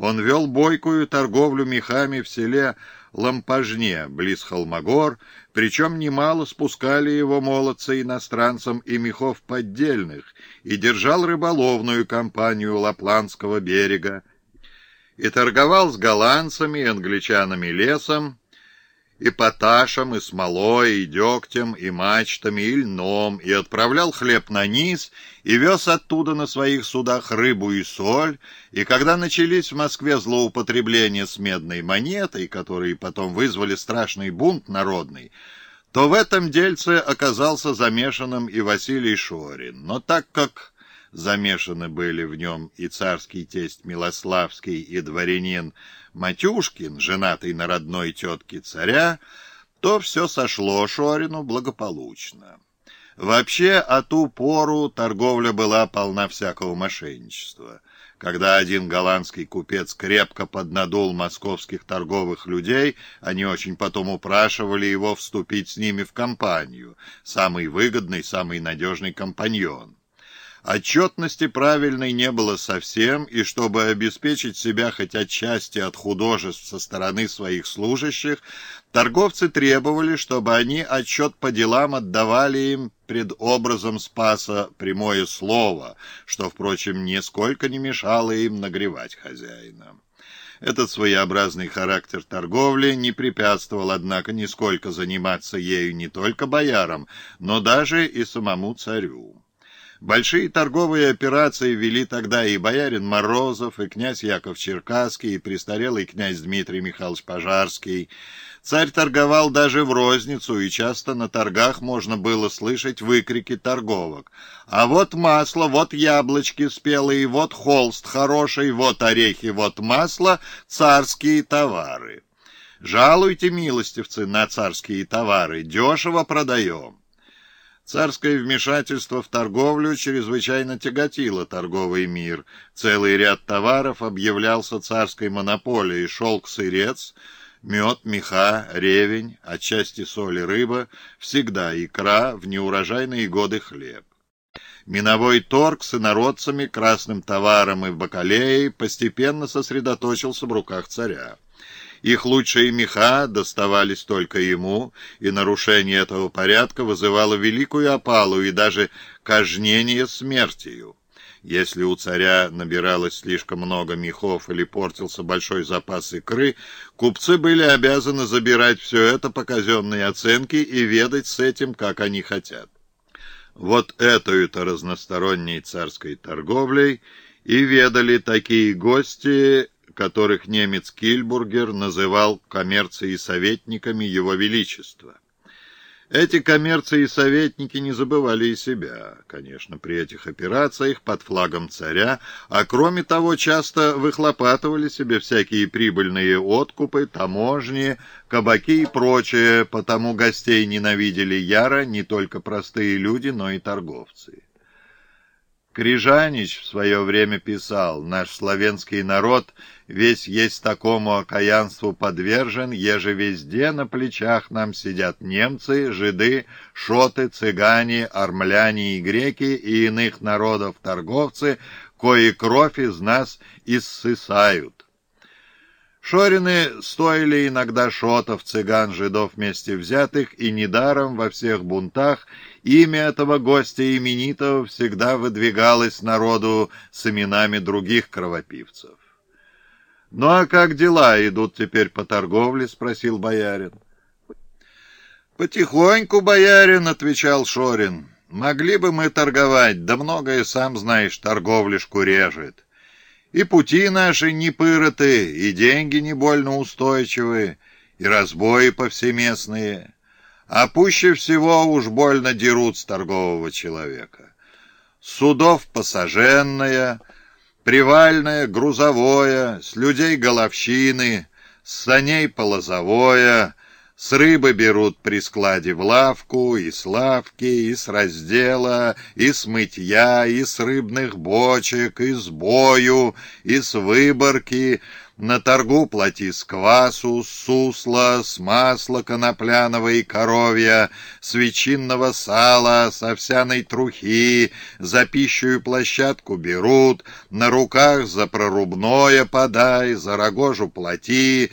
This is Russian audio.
Он вел бойкую торговлю мехами в селе Лампажне, близ Холмогор, причем немало спускали его молодцы иностранцам и мехов поддельных, и держал рыболовную компанию Лапландского берега, и торговал с голландцами и англичанами лесом, и поташем, и смолой, и дегтем, и мачтами, и льном, и отправлял хлеб на низ, и вез оттуда на своих судах рыбу и соль, и когда начались в Москве злоупотребления с медной монетой, которые потом вызвали страшный бунт народный, то в этом дельце оказался замешанным и Василий Шорин. Но так как замешаны были в нем и царский тесть Милославский, и дворянин Матюшкин, женатый на родной тетке царя, то все сошло Шорину благополучно. Вообще, о ту пору торговля была полна всякого мошенничества. Когда один голландский купец крепко поднадул московских торговых людей, они очень потом упрашивали его вступить с ними в компанию, самый выгодный, самый надежный компаньон. Отчетности правильной не было совсем, и чтобы обеспечить себя хоть отчасти от художеств со стороны своих служащих, торговцы требовали, чтобы они отчет по делам отдавали им пред образом Спаса прямое слово, что, впрочем, нисколько не мешало им нагревать хозяина. Этот своеобразный характер торговли не препятствовал, однако, нисколько заниматься ею не только боярам, но даже и самому царю. Большие торговые операции вели тогда и боярин Морозов, и князь Яков Черкасский, и престарелый князь Дмитрий Михайлович Пожарский. Царь торговал даже в розницу, и часто на торгах можно было слышать выкрики торговок. А вот масло, вот яблочки спелые, вот холст хороший, вот орехи, вот масло, царские товары. Жалуйте, милостивцы, на царские товары, дешево продаем. Царское вмешательство в торговлю чрезвычайно тяготило торговый мир. Целый ряд товаров объявлялся царской монополией. Шелк-сырец, мед, меха, ревень, отчасти соль и рыба, всегда икра, в неурожайные годы хлеб. Миновой торг с инородцами, красным товаром и бакалеей постепенно сосредоточился в руках царя. Их лучшие меха доставались только ему, и нарушение этого порядка вызывало великую опалу и даже кажнение смертью. Если у царя набиралось слишком много мехов или портился большой запас икры, купцы были обязаны забирать все это по казенной оценке и ведать с этим, как они хотят. Вот эту-то разносторонней царской торговлей и ведали такие гости, которых немец Кильбургер называл коммерцией советниками Его Величества. Эти коммерции и советники не забывали и себя, конечно, при этих операциях под флагом царя, а кроме того часто выхлопатывали себе всякие прибыльные откупы, таможни, кабаки и прочее, потому гостей ненавидели яро не только простые люди, но и торговцы. Крижанич в свое время писал, «Наш славянский народ весь есть такому окаянству подвержен, еже везде на плечах нам сидят немцы, жиды, шоты, цыгане, армляне и греки и иных народов торговцы, кои кровь из нас иссысают». Шорины стоили иногда шотов, цыган, жидов вместе взятых, и недаром во всех бунтах имя этого гостя именитого всегда выдвигалось народу с именами других кровопивцев. «Ну а как дела идут теперь по торговле?» — спросил боярин. «Потихоньку, боярин», — отвечал Шорин. «Могли бы мы торговать, да многое, сам знаешь, торговлишку режет». И пути наши не пырыты, и деньги не больно устойчивые, и разбои повсеместные. А пуще всего уж больно дерут с торгового человека. Судов пассаженное, привальное, грузовое, с людей головщины, с саней полозовое, С рыбы берут при складе в лавку, и с лавки, и с раздела, и с мытья, и с рыбных бочек, и с бою, и с выборки. На торгу плати с квасу, с сусла, с масла конопляного и коровья, с ветчинного сала, с овсяной трухи, за пищу площадку берут, на руках за прорубное подай, за рогожу плати,